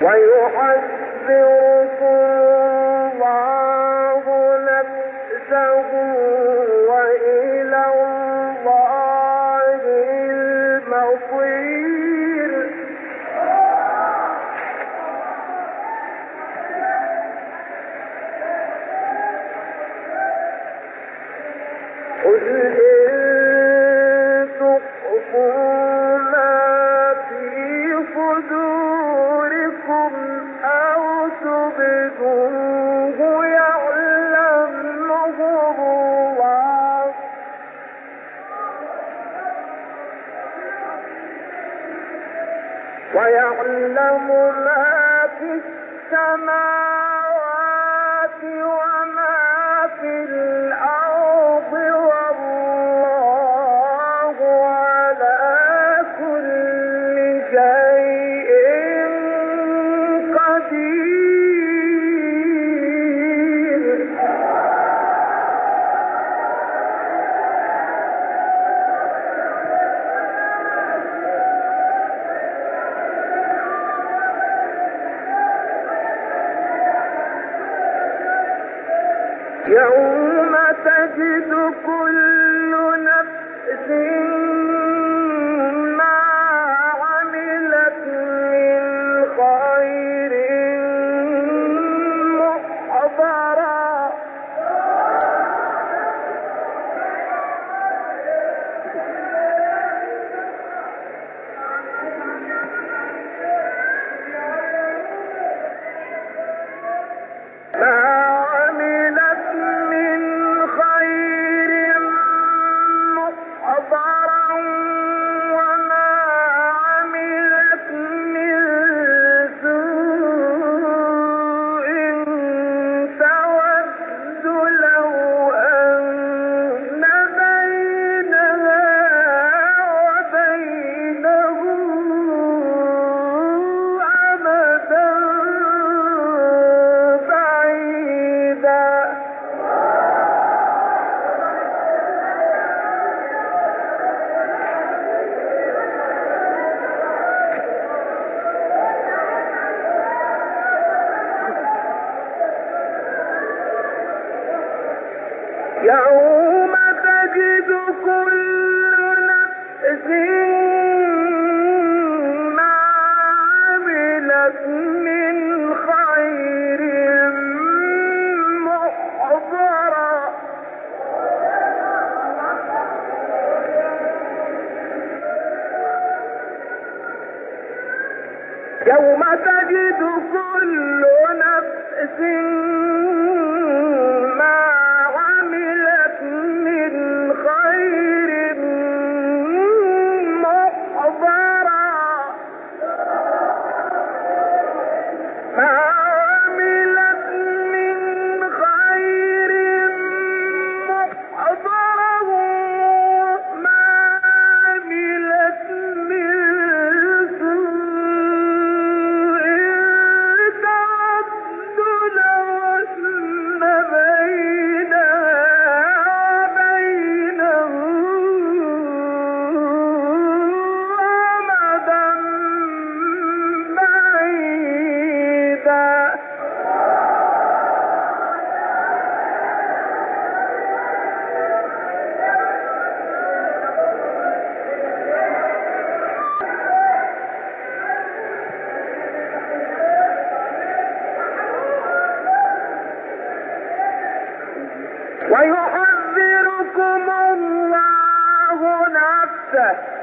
ويحذركم تجد كل نفس success.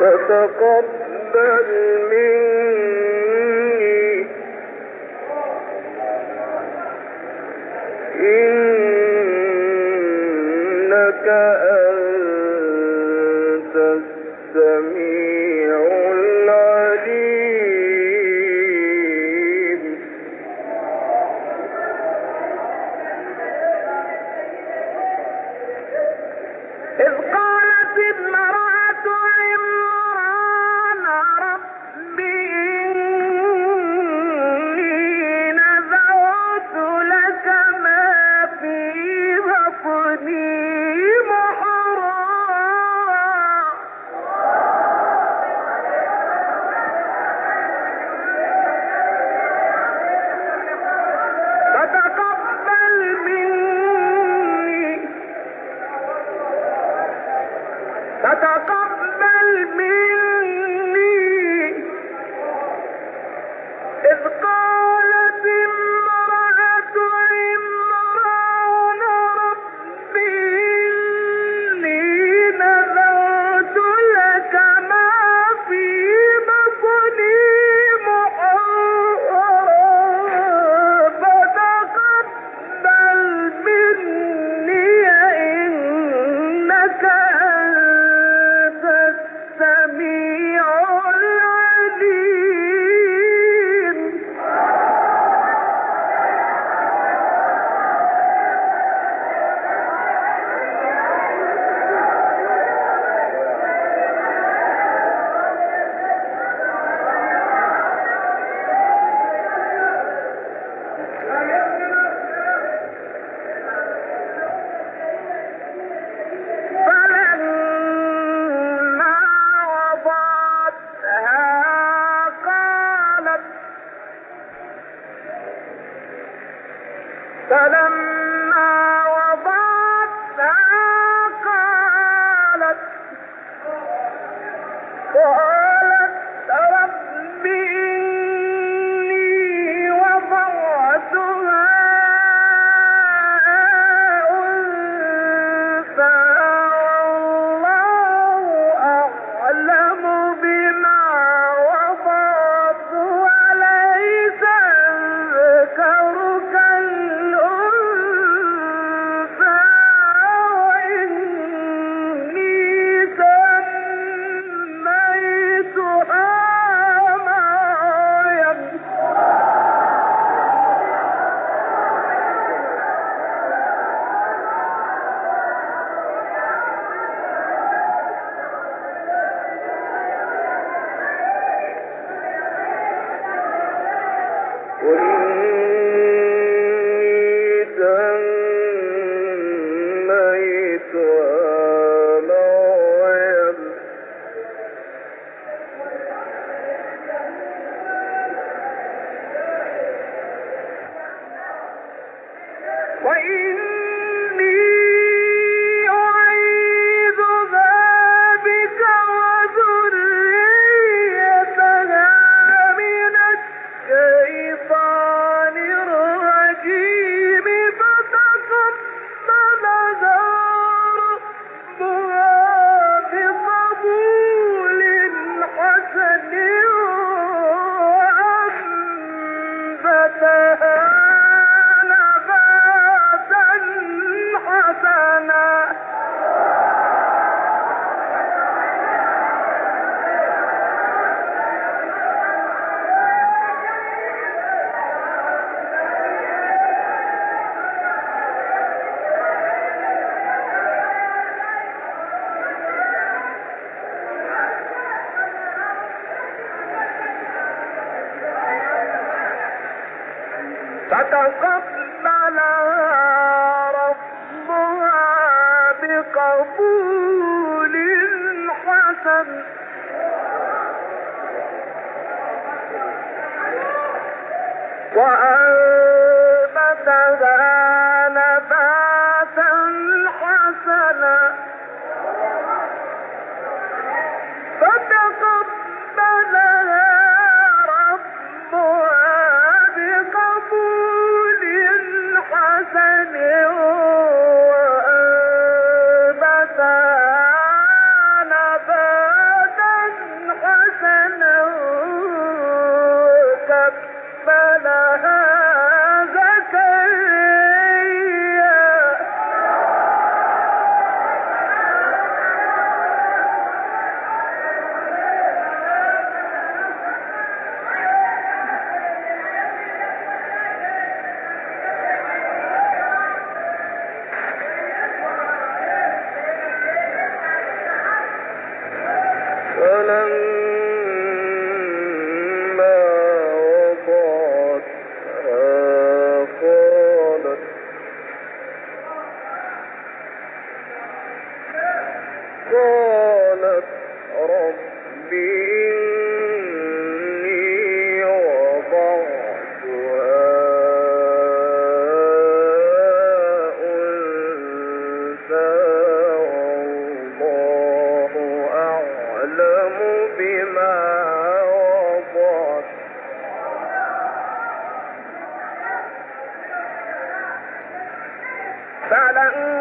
فتقبل مني. فلما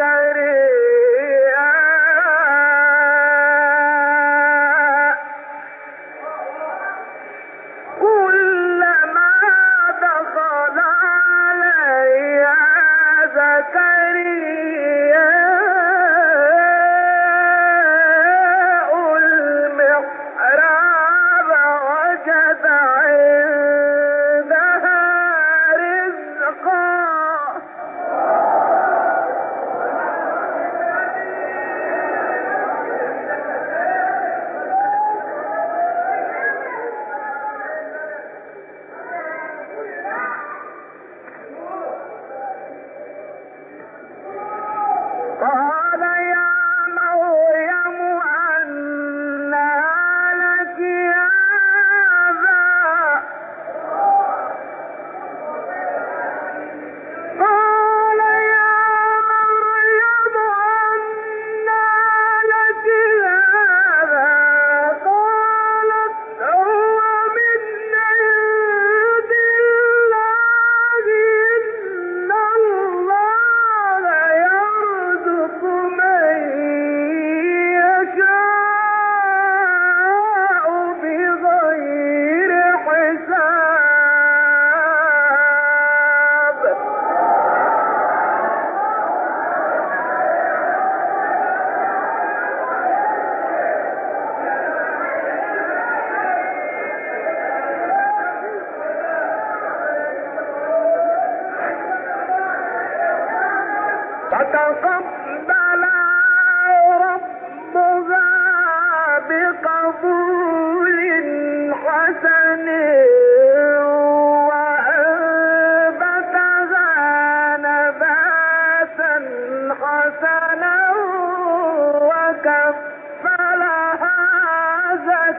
go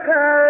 زكريا